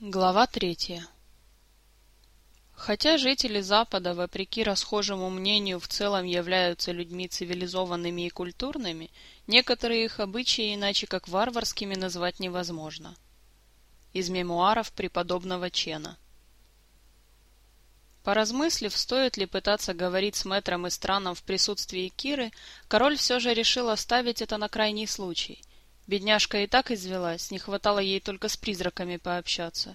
Глава третья Хотя жители Запада, вопреки расхожему мнению, в целом являются людьми цивилизованными и культурными, некоторые их обычаи иначе как варварскими назвать невозможно. Из мемуаров преподобного Чена Поразмыслив, стоит ли пытаться говорить с мэтром и страном в присутствии Киры, король все же решил оставить это на крайний случай. Бедняжка и так извелась, не хватало ей только с призраками пообщаться.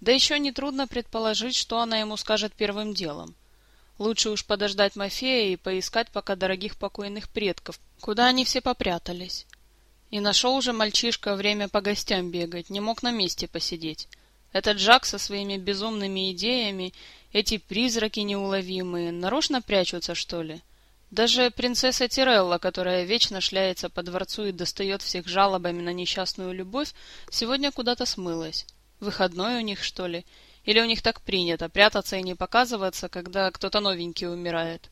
Да еще нетрудно предположить, что она ему скажет первым делом. Лучше уж подождать Мафея и поискать пока дорогих покойных предков, куда они все попрятались. И нашел уже мальчишка время по гостям бегать, не мог на месте посидеть. Этот Жак со своими безумными идеями, эти призраки неуловимые, нарочно прячутся, что ли? — даже принцесса Тирелла, которая вечно шляется по дворцу и достает всех жалобами на несчастную любовь, сегодня куда-то смылась. Выходной у них, что ли? Или у них так принято, прятаться и не показываться, когда кто-то новенький умирает?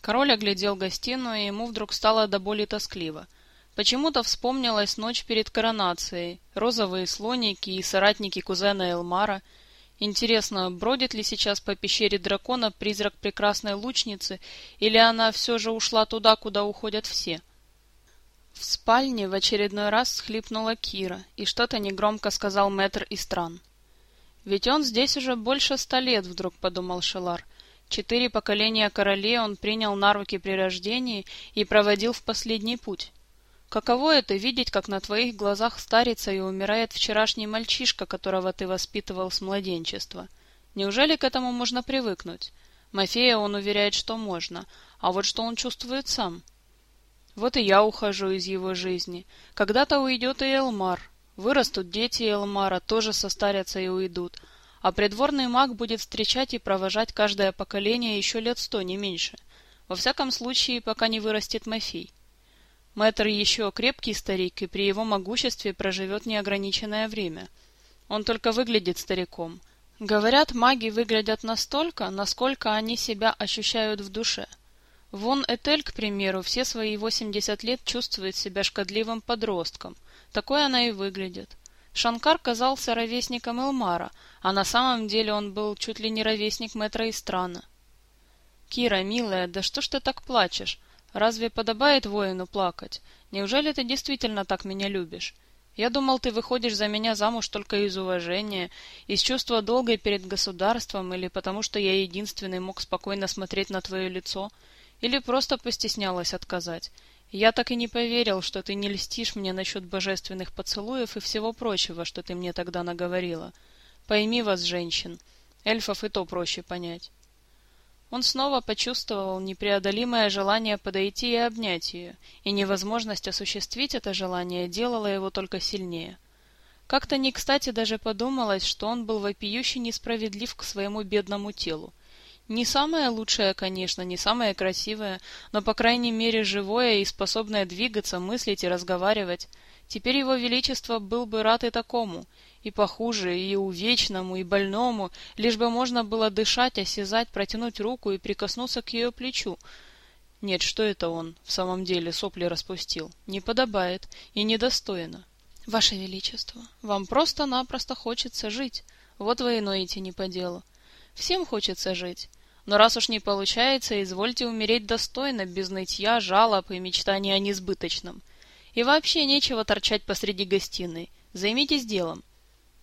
Король оглядел гостиную, и ему вдруг стало до боли тоскливо. Почему-то вспомнилась ночь перед коронацией, розовые слоники и соратники кузена Элмара — Интересно, бродит ли сейчас по пещере дракона призрак прекрасной лучницы, или она все же ушла туда, куда уходят все? В спальне в очередной раз схлипнула Кира, и что-то негромко сказал мэтр Истран. «Ведь он здесь уже больше ста лет», — вдруг подумал Шелар. «Четыре поколения королей он принял на руки при рождении и проводил в последний путь. Каково это видеть, как на твоих глазах старится и умирает вчерашний мальчишка, которого ты воспитывал с младенчества? Неужели к этому можно привыкнуть? Мафея он уверяет, что можно, а вот что он чувствует сам? Вот и я ухожу из его жизни. Когда-то уйдет и Элмар. Вырастут дети Элмара, тоже состарятся и уйдут. А придворный маг будет встречать и провожать каждое поколение еще лет сто, не меньше. Во всяком случае, пока не вырастет Мафей. Мэтр еще крепкий старик и при его могуществе проживет неограниченное время. Он только выглядит стариком. Говорят, маги выглядят настолько, насколько они себя ощущают в душе. Вон Этель, к примеру, все свои 80 лет чувствует себя шкодливым подростком. Такой она и выглядит. Шанкар казался ровесником Элмара, а на самом деле он был чуть ли не ровесник мэтра Истрана. «Кира, милая, да что ж ты так плачешь? Разве подобает воину плакать? Неужели ты действительно так меня любишь? Я думал, ты выходишь за меня замуж только из уважения, из чувства долга перед государством, или потому что я единственный мог спокойно смотреть на твое лицо, или просто постеснялась отказать. Я так и не поверил, что ты не льстишь мне насчет божественных поцелуев и всего прочего, что ты мне тогда наговорила. Пойми вас, женщин, эльфов и то проще понять. Он снова почувствовал непреодолимое желание подойти и обнять ее, и невозможность осуществить это желание делала его только сильнее. Как-то не кстати даже подумалось, что он был вопиюще несправедлив к своему бедному телу. Не самое лучшее, конечно, не самое красивое, но, по крайней мере, живое и способное двигаться, мыслить и разговаривать. Теперь его величество был бы рад и такому, и похуже, и увечному, и больному, лишь бы можно было дышать, осязать, протянуть руку и прикоснуться к ее плечу. Нет, что это он в самом деле сопли распустил? Не подобает и недостойно. Ваше Величество, вам просто-напросто хочется жить. Вот вы и ноете не по делу. Всем хочется жить. Но раз уж не получается, извольте умереть достойно, без нытья, жалоб и мечтаний о несбыточном. И вообще нечего торчать посреди гостиной. Займитесь делом.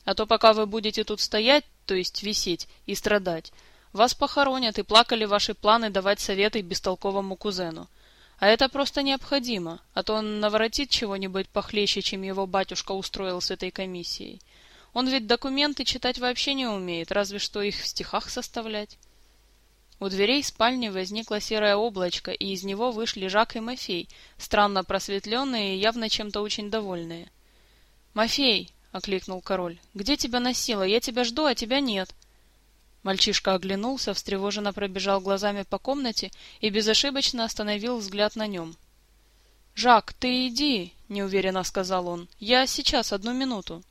А то пока вы будете тут стоять, то есть висеть и страдать, вас похоронят и плакали ваши планы давать советы бестолковому кузену. А это просто необходимо, а то он наворотит чего-нибудь похлеще, чем его батюшка устроил с этой комиссией. Он ведь документы читать вообще не умеет, разве что их в стихах составлять. У дверей спальни возникло серое облачко, и из него вышли Жак и Мафей, странно просветленные и явно чем-то очень довольные. «Мафей!» — окликнул король. «Где тебя носило? Я тебя жду, а тебя нет». Мальчишка оглянулся, встревоженно пробежал глазами по комнате и безошибочно остановил взгляд на нем. «Жак, ты иди», — неуверенно сказал он. «Я сейчас, одну минуту».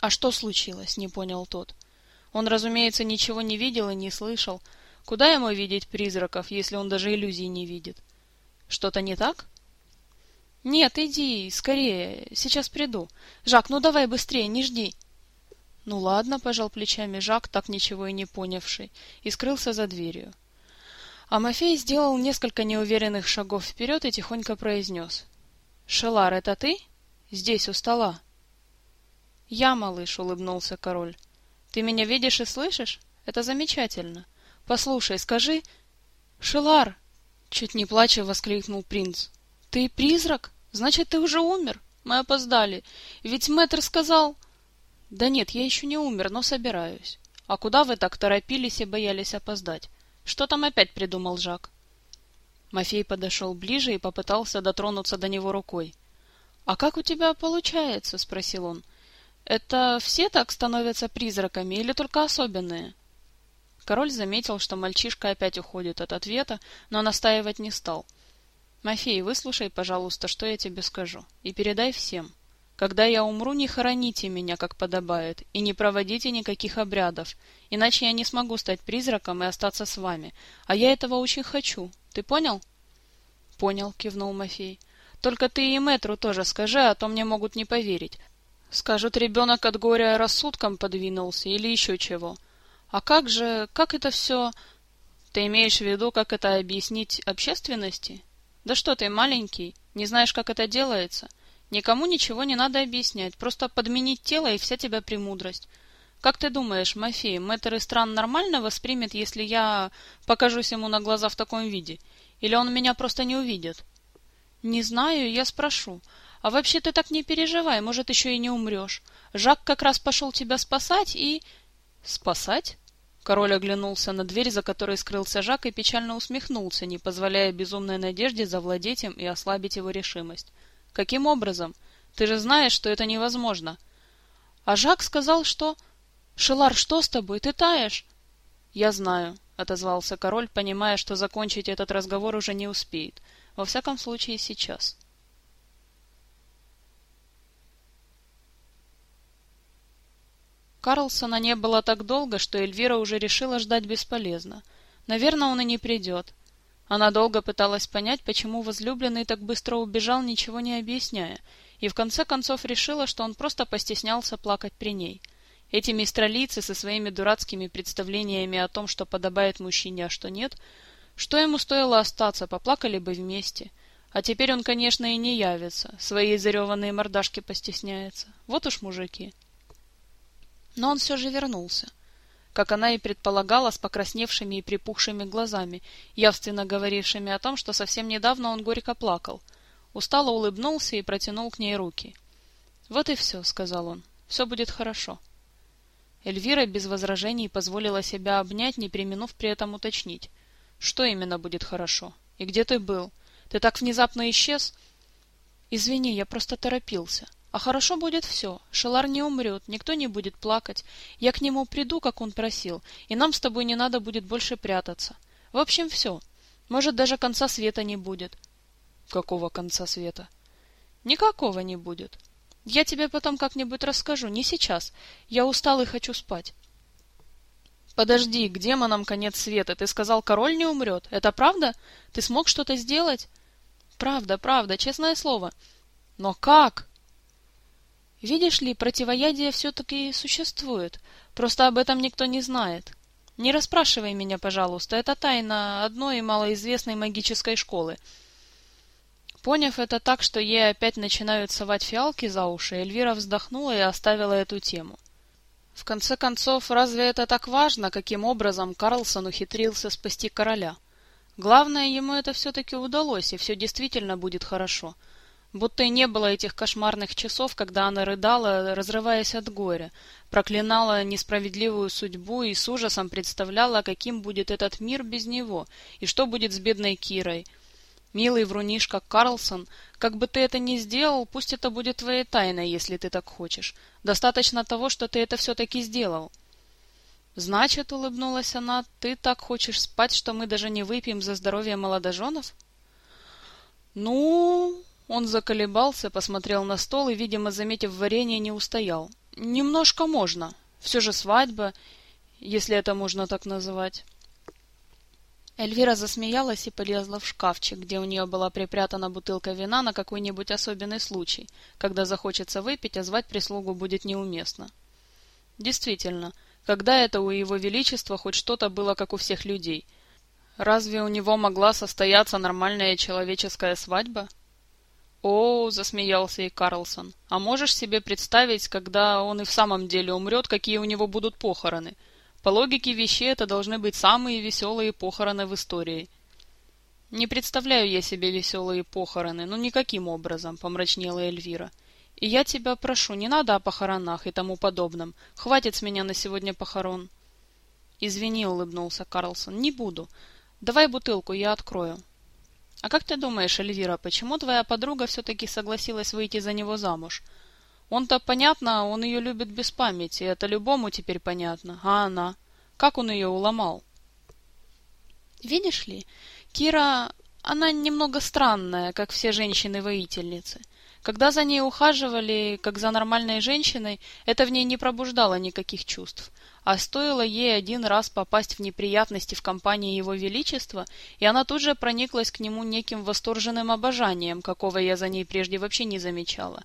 «А что случилось?» — не понял тот. Он, разумеется, ничего не видел и не слышал. Куда ему видеть призраков, если он даже иллюзий не видит? «Что-то не так?» «Нет, иди, скорее, сейчас приду. Жак, ну давай быстрее, не жди». Ну ладно, пожал плечами Жак, так ничего и не понявший, и скрылся за дверью. А Мафей сделал несколько неуверенных шагов вперед и тихонько произнес. «Шелар, это ты? Здесь, у стола?» «Я, малыш», — улыбнулся король. «Ты меня видишь и слышишь? Это замечательно. Послушай, скажи...» «Шелар!» — чуть не плача воскликнул принц. «Ты призрак? Значит, ты уже умер? Мы опоздали. Ведь мэтр сказал...» «Да нет, я еще не умер, но собираюсь. А куда вы так торопились и боялись опоздать? Что там опять придумал Жак?» Мафей подошел ближе и попытался дотронуться до него рукой. «А как у тебя получается?» — спросил он. «Это все так становятся призраками или только особенные?» Король заметил, что мальчишка опять уходит от ответа, но настаивать не стал. «Мафей, выслушай, пожалуйста, что я тебе скажу, и передай всем. Когда я умру, не хороните меня, как подобает, и не проводите никаких обрядов, иначе я не смогу стать призраком и остаться с вами, а я этого очень хочу. Ты понял? Понял, кивнул Мафей. Только ты и Мэтру тоже скажи, а то мне могут не поверить. Скажут, ребенок от горя рассудком подвинулся или еще чего. А как же, как это все... Ты имеешь в виду, как это объяснить общественности? Да что ты, маленький, не знаешь, как это делается? Никому ничего не надо объяснять, просто подменить тело и вся тебя премудрость. Как ты думаешь, Мафей, мэтр из стран нормально воспримет, если я покажусь ему на глаза в таком виде? Или он меня просто не увидит? Не знаю, я спрошу. А вообще ты так не переживай, может, еще и не умрешь. Жак как раз пошел тебя спасать и... Спасать? Король оглянулся на дверь, за которой скрылся Жак, и печально усмехнулся, не позволяя безумной надежде завладеть им и ослабить его решимость. Каким образом? Ты же знаешь, что это невозможно. А Жак сказал, что... Шелар, что с тобой? Ты таешь? Я знаю, отозвался король, понимая, что закончить этот разговор уже не успеет. Во всяком случае, сейчас. Карлсона не было так долго, что Эльвира уже решила ждать бесполезно. Наверное, он и не придет. Она долго пыталась понять, почему возлюбленный так быстро убежал, ничего не объясняя, и в конце концов решила, что он просто постеснялся плакать при ней. Эти мистралийцы со своими дурацкими представлениями о том, что подобает мужчине, а что нет, что ему стоило остаться, поплакали бы вместе. А теперь он, конечно, и не явится, свои зареванные мордашки постесняется. Вот уж мужики. Но он все же вернулся как она и предполагала, с покрасневшими и припухшими глазами, явственно говорившими о том, что совсем недавно он горько плакал. Устало улыбнулся и протянул к ней руки. «Вот и все», — сказал он, — «все будет хорошо». Эльвира без возражений позволила себя обнять, не применув при этом уточнить. «Что именно будет хорошо? И где ты был? Ты так внезапно исчез?» «Извини, я просто торопился». А хорошо будет все. Шелар не умрет, никто не будет плакать. Я к нему приду, как он просил, и нам с тобой не надо будет больше прятаться. В общем, все. Может, даже конца света не будет. Какого конца света? Никакого не будет. Я тебе потом как-нибудь расскажу, не сейчас. Я устал и хочу спать. Подожди, к демонам конец света. Ты сказал, король не умрет. Это правда? Ты смог что-то сделать? Правда, правда, честное слово. Но как? Видишь ли, противоядие все-таки существует, просто об этом никто не знает. Не расспрашивай меня, пожалуйста, это тайна одной малоизвестной магической школы. Поняв это так, что ей опять начинают совать фиалки за уши, Эльвира вздохнула и оставила эту тему. В конце концов, разве это так важно, каким образом Карлсон ухитрился спасти короля? Главное, ему это все-таки удалось, и все действительно будет хорошо — Будто и не было этих кошмарных часов, когда она рыдала, разрываясь от горя, проклинала несправедливую судьбу и с ужасом представляла, каким будет этот мир без него, и что будет с бедной Кирой. Милый врунишка Карлсон, как бы ты это ни сделал, пусть это будет твоей тайной, если ты так хочешь. Достаточно того, что ты это все-таки сделал. Значит, улыбнулась она, ты так хочешь спать, что мы даже не выпьем за здоровье молодоженов? Ну, он заколебался, посмотрел на стол и, видимо, заметив варенье, не устоял. Немножко можно. Все же свадьба, если это можно так называть. Эльвира засмеялась и полезла в шкафчик, где у нее была припрятана бутылка вина на какой-нибудь особенный случай, когда захочется выпить, а звать прислугу будет неуместно. Действительно, когда это у его величества хоть что-то было, как у всех людей? Разве у него могла состояться нормальная человеческая свадьба? «О, — засмеялся и Карлсон, — а можешь себе представить, когда он и в самом деле умрет, какие у него будут похороны? По логике вещей это должны быть самые веселые похороны в истории». «Не представляю я себе веселые похороны, ну никаким образом», — помрачнела Эльвира. «И я тебя прошу, не надо о похоронах и тому подобном. Хватит с меня на сегодня похорон». «Извини», — улыбнулся Карлсон, — «не буду. Давай бутылку, я открою». А как ты думаешь, Эльвира, почему твоя подруга все-таки согласилась выйти за него замуж? Он-то, понятно, он ее любит без памяти, это любому теперь понятно. А она? Как он ее уломал? Видишь ли, Кира, она немного странная, как все женщины-воительницы. Когда за ней ухаживали, как за нормальной женщиной, это в ней не пробуждало никаких чувств. А стоило ей один раз попасть в неприятности в компании Его Величества, и она тут же прониклась к нему неким восторженным обожанием, какого я за ней прежде вообще не замечала.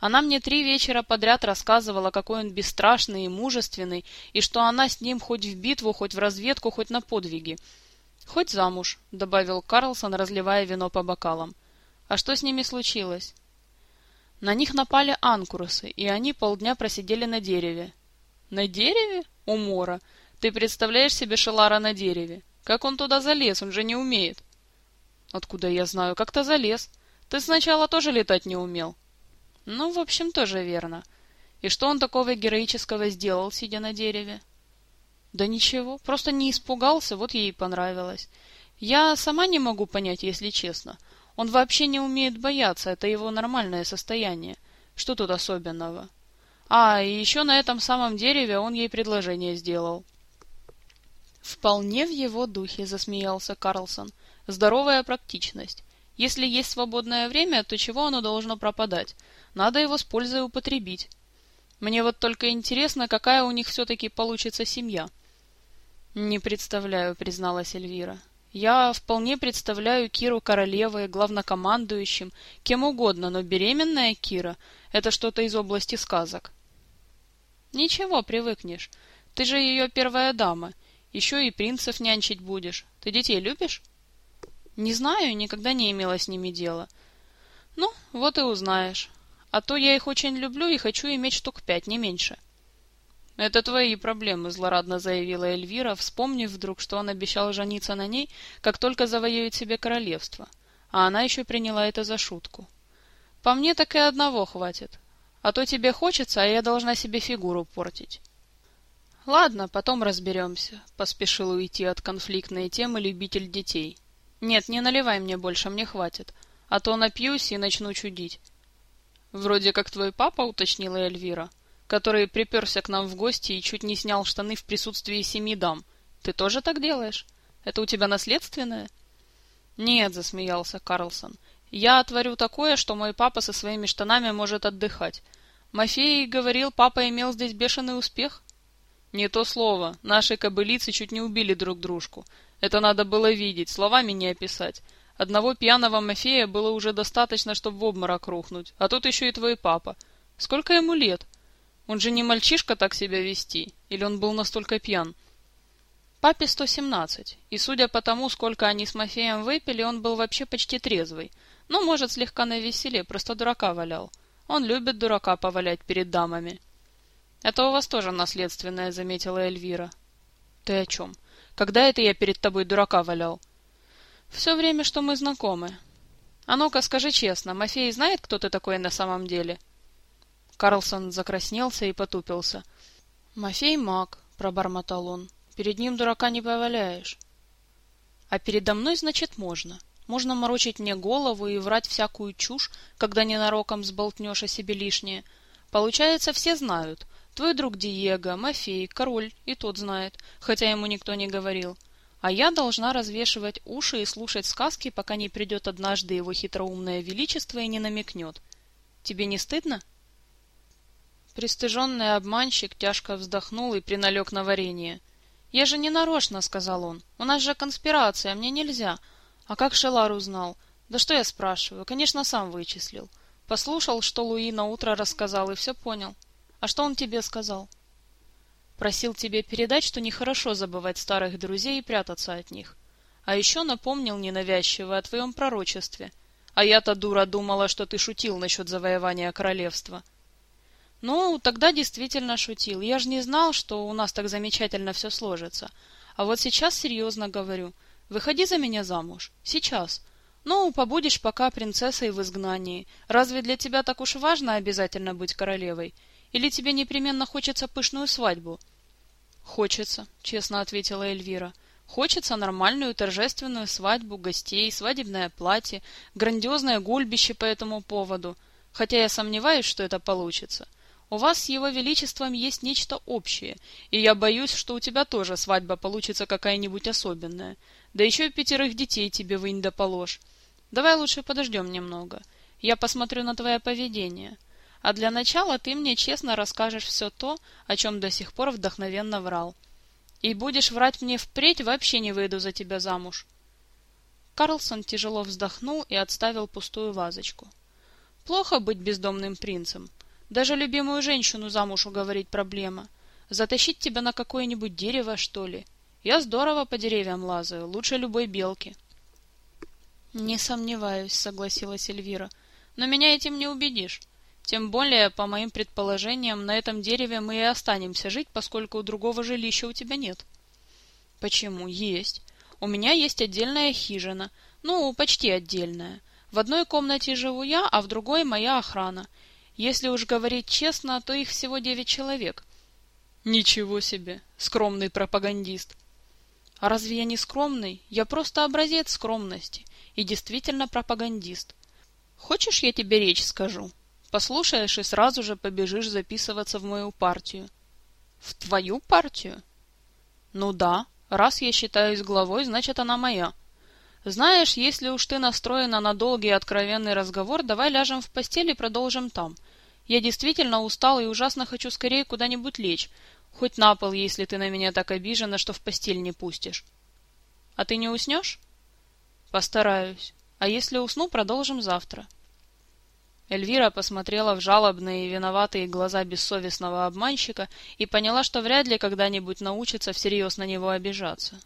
Она мне три вечера подряд рассказывала, какой он бесстрашный и мужественный, и что она с ним хоть в битву, хоть в разведку, хоть на подвиги. «Хоть замуж», — добавил Карлсон, разливая вино по бокалам. «А что с ними случилось?» На них напали анкурусы, и они полдня просидели на дереве. «На дереве?» Умора. Ты представляешь себе Шелара на дереве? Как он туда залез? Он же не умеет. Откуда я знаю? Как-то залез. Ты сначала тоже летать не умел. Ну, в общем, тоже верно. И что он такого героического сделал, сидя на дереве? Да ничего, просто не испугался, вот ей понравилось. Я сама не могу понять, если честно. Он вообще не умеет бояться, это его нормальное состояние. Что тут особенного? А, и еще на этом самом дереве он ей предложение сделал. Вполне в его духе, засмеялся Карлсон. Здоровая практичность. Если есть свободное время, то чего оно должно пропадать? Надо его с пользой употребить. Мне вот только интересно, какая у них все-таки получится семья. Не представляю, призналась Эльвира. Я вполне представляю Киру королевой, главнокомандующим, кем угодно, но беременная Кира — это что-то из области сказок. Ничего, привыкнешь. Ты же ее первая дама. Еще и принцев нянчить будешь. Ты детей любишь? Не знаю, никогда не имела с ними дела. Ну, вот и узнаешь. А то я их очень люблю и хочу иметь штук пять, не меньше. «Это твои проблемы», — злорадно заявила Эльвира, вспомнив вдруг, что он обещал жениться на ней, как только завоюет себе королевство. А она еще приняла это за шутку. «По мне так и одного хватит. А то тебе хочется, а я должна себе фигуру портить». «Ладно, потом разберемся», — поспешил уйти от конфликтной темы любитель детей. «Нет, не наливай мне больше, мне хватит. А то напьюсь и начну чудить». «Вроде как твой папа», — уточнила Эльвира который приперся к нам в гости и чуть не снял штаны в присутствии семи дам. Ты тоже так делаешь? Это у тебя наследственное? Нет, засмеялся Карлсон. Я отворю такое, что мой папа со своими штанами может отдыхать. Мафей говорил, папа имел здесь бешеный успех. Не то слово. Наши кобылицы чуть не убили друг дружку. Это надо было видеть, словами не описать. Одного пьяного Мафея было уже достаточно, чтобы в обморок рухнуть. А тут еще и твой папа. Сколько ему лет? Он же не мальчишка так себя вести, или он был настолько пьян? Папе 117, и судя по тому, сколько они с Мафеем выпили, он был вообще почти трезвый. Ну, может, слегка на веселе, просто дурака валял. Он любит дурака повалять перед дамами. Это у вас тоже наследственное, заметила Эльвира. Ты о чем? Когда это я перед тобой дурака валял? Все время, что мы знакомы. А ну-ка, скажи честно, Мафей знает, кто ты такой на самом деле? — Карлсон закраснелся и потупился. «Мафей маг», — пробормотал он. «Перед ним дурака не поваляешь». «А передо мной, значит, можно. Можно морочить мне голову и врать всякую чушь, когда ненароком сболтнешь о себе лишнее. Получается, все знают. Твой друг Диего, Мафей, король, и тот знает, хотя ему никто не говорил. А я должна развешивать уши и слушать сказки, пока не придет однажды его хитроумное величество и не намекнет. Тебе не стыдно?» Пристыженный обманщик тяжко вздохнул и приналег на варенье. «Я же не нарочно», — сказал он. «У нас же конспирация, мне нельзя». «А как Шелар узнал?» «Да что я спрашиваю? Конечно, сам вычислил. Послушал, что Луи на утро рассказал, и все понял. А что он тебе сказал?» Просил тебе передать, что нехорошо забывать старых друзей и прятаться от них. А еще напомнил ненавязчиво о твоем пророчестве. А я-то, дура, думала, что ты шутил насчет завоевания королевства. Ну, тогда действительно шутил. Я же не знал, что у нас так замечательно все сложится. А вот сейчас серьезно говорю. Выходи за меня замуж. Сейчас. Ну, побудешь пока принцессой в изгнании. Разве для тебя так уж важно обязательно быть королевой? Или тебе непременно хочется пышную свадьбу? Хочется, честно ответила Эльвира. Хочется нормальную торжественную свадьбу, гостей, свадебное платье, грандиозное гульбище по этому поводу. Хотя я сомневаюсь, что это получится. У вас с его величеством есть нечто общее, и я боюсь, что у тебя тоже свадьба получится какая-нибудь особенная. Да еще и пятерых детей тебе вынь да положь. Давай лучше подождем немного. Я посмотрю на твое поведение. А для начала ты мне честно расскажешь все то, о чем до сих пор вдохновенно врал. И будешь врать мне впредь, вообще не выйду за тебя замуж. Карлсон тяжело вздохнул и отставил пустую вазочку. Плохо быть бездомным принцем. Даже любимую женщину замуж уговорить проблема. Затащить тебя на какое-нибудь дерево, что ли? Я здорово по деревьям лазаю, лучше любой белки. «Не сомневаюсь», — согласилась Эльвира. «Но меня этим не убедишь. Тем более, по моим предположениям, на этом дереве мы и останемся жить, поскольку другого жилища у тебя нет». «Почему? Есть. У меня есть отдельная хижина. Ну, почти отдельная. В одной комнате живу я, а в другой моя охрана. Если уж говорить честно, то их всего девять человек». «Ничего себе! Скромный пропагандист!» «А разве я не скромный? Я просто образец скромности и действительно пропагандист. Хочешь, я тебе речь скажу? Послушаешь и сразу же побежишь записываться в мою партию. В твою партию? Ну да, раз я считаюсь главой, значит она моя. Знаешь, если уж ты настроена на долгий и откровенный разговор, давай ляжем в постель и продолжим там. Я действительно устал и ужасно хочу скорее куда-нибудь лечь, хоть на пол, если ты на меня так обижена, что в постель не пустишь. А ты не уснешь? Постараюсь. А если усну, продолжим завтра. Эльвира посмотрела в жалобные и виноватые глаза бессовестного обманщика и поняла, что вряд ли когда-нибудь научится всерьез на него обижаться.